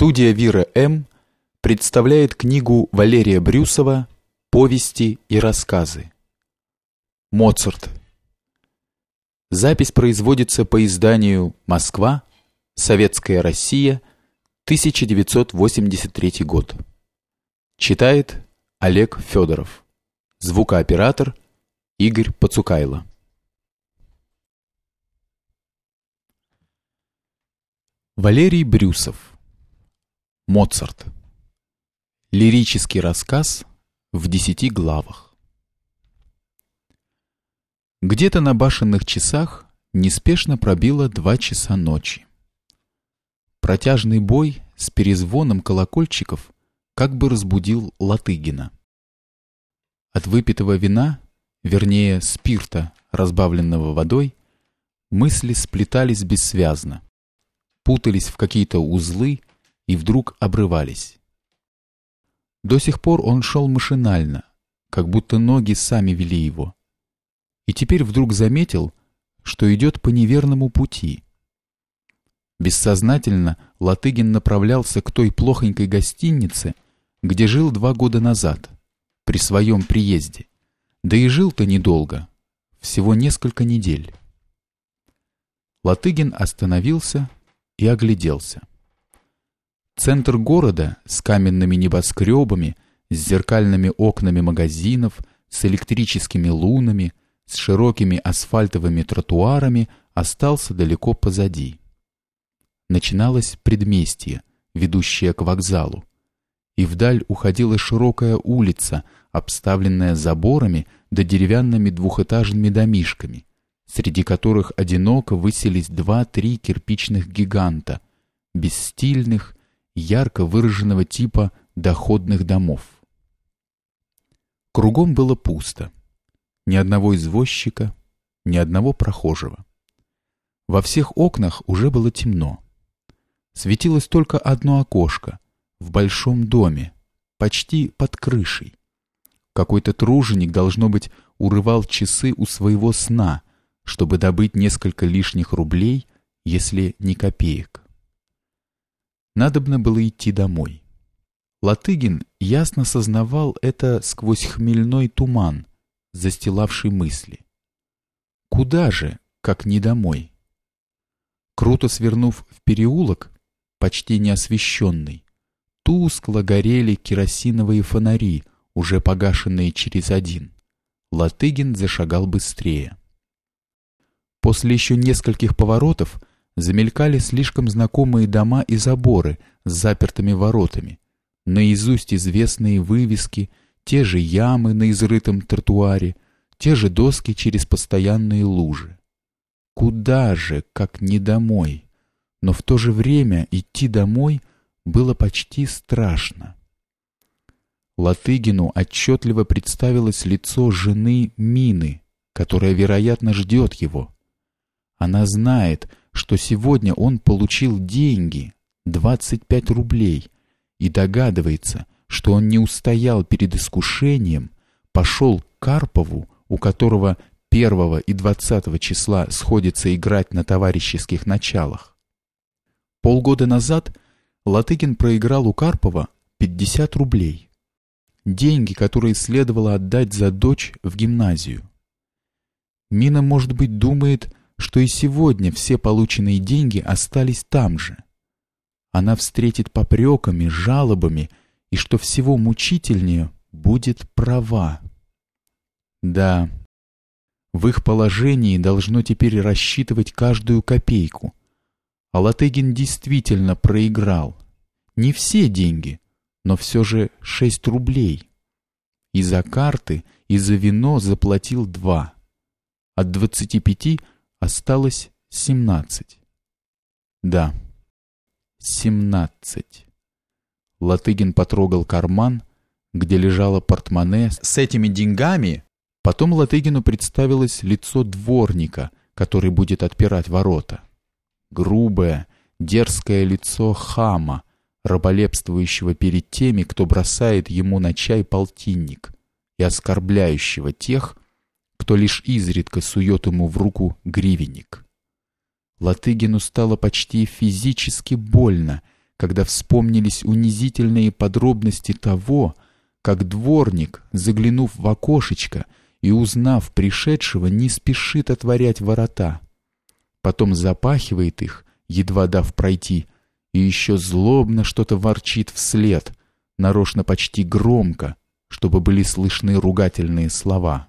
Студия Вира М представляет книгу Валерия Брюсова Повести и рассказы. Моцарт. Запись производится по изданию Москва, Советская Россия, 1983 год. Читает Олег Федоров. Звукооператор Игорь Пацукайло. Валерий Брюсов. Моцарт. Лирический рассказ в десяти главах. Где-то на башенных часах неспешно пробило два часа ночи. Протяжный бой с перезвоном колокольчиков как бы разбудил Латыгина. От выпитого вина, вернее спирта, разбавленного водой, мысли сплетались бессвязно, путались в какие-то узлы и вдруг обрывались. До сих пор он шел машинально, как будто ноги сами вели его. И теперь вдруг заметил, что идет по неверному пути. Бессознательно Латыгин направлялся к той плохонькой гостинице, где жил два года назад, при своем приезде. Да и жил-то недолго, всего несколько недель. Латыгин остановился и огляделся. Центр города с каменными небоскребами, с зеркальными окнами магазинов, с электрическими лунами, с широкими асфальтовыми тротуарами остался далеко позади. Начиналось предместье, ведущее к вокзалу, и вдаль уходила широкая улица, обставленная заборами да деревянными двухэтажными домишками, среди которых одиноко высились два-три кирпичных гиганта, бесстильных, ярко выраженного типа доходных домов. Кругом было пусто. Ни одного извозчика, ни одного прохожего. Во всех окнах уже было темно. Светилось только одно окошко в большом доме, почти под крышей. Какой-то труженик, должно быть, урывал часы у своего сна, чтобы добыть несколько лишних рублей, если не копеек. Надобно было идти домой. Латыгин ясно сознавал это сквозь хмельной туман, застилавший мысли. Куда же, как не домой? Круто свернув в переулок, почти неосвещенный, тускло горели керосиновые фонари, уже погашенные через один. Латыгин зашагал быстрее. После еще нескольких поворотов замелькали слишком знакомые дома и заборы с запертыми воротами, наизусть известные вывески, те же ямы на изрытом тротуаре, те же доски через постоянные лужи. Куда же, как не домой? Но в то же время идти домой было почти страшно. Латыгину отчетливо представилось лицо жены Мины, которая, вероятно, ждет его. Она знает, что сегодня он получил деньги, 25 рублей, и догадывается, что он не устоял перед искушением, пошел к Карпову, у которого 1 и 20 числа сходится играть на товарищеских началах. Полгода назад Латыгин проиграл у Карпова 50 рублей. Деньги, которые следовало отдать за дочь в гимназию. Мина, может быть, думает, что и сегодня все полученные деньги остались там же. Она встретит попреками, жалобами, и что всего мучительнее, будет права. Да, в их положении должно теперь рассчитывать каждую копейку. А Латыгин действительно проиграл. Не все деньги, но все же шесть рублей. И за карты, и за вино заплатил два. От двадцати пяти Осталось семнадцать. Да, семнадцать. Латыгин потрогал карман, где лежало портмоне с этими деньгами. Потом Латыгину представилось лицо дворника, который будет отпирать ворота. Грубое, дерзкое лицо хама, раболепствующего перед теми, кто бросает ему на чай полтинник, и оскорбляющего тех, кто лишь изредка сует ему в руку гривенник. Латыгину стало почти физически больно, когда вспомнились унизительные подробности того, как дворник, заглянув в окошечко и узнав пришедшего, не спешит отворять ворота. Потом запахивает их, едва дав пройти, и еще злобно что-то ворчит вслед, нарочно почти громко, чтобы были слышны ругательные слова.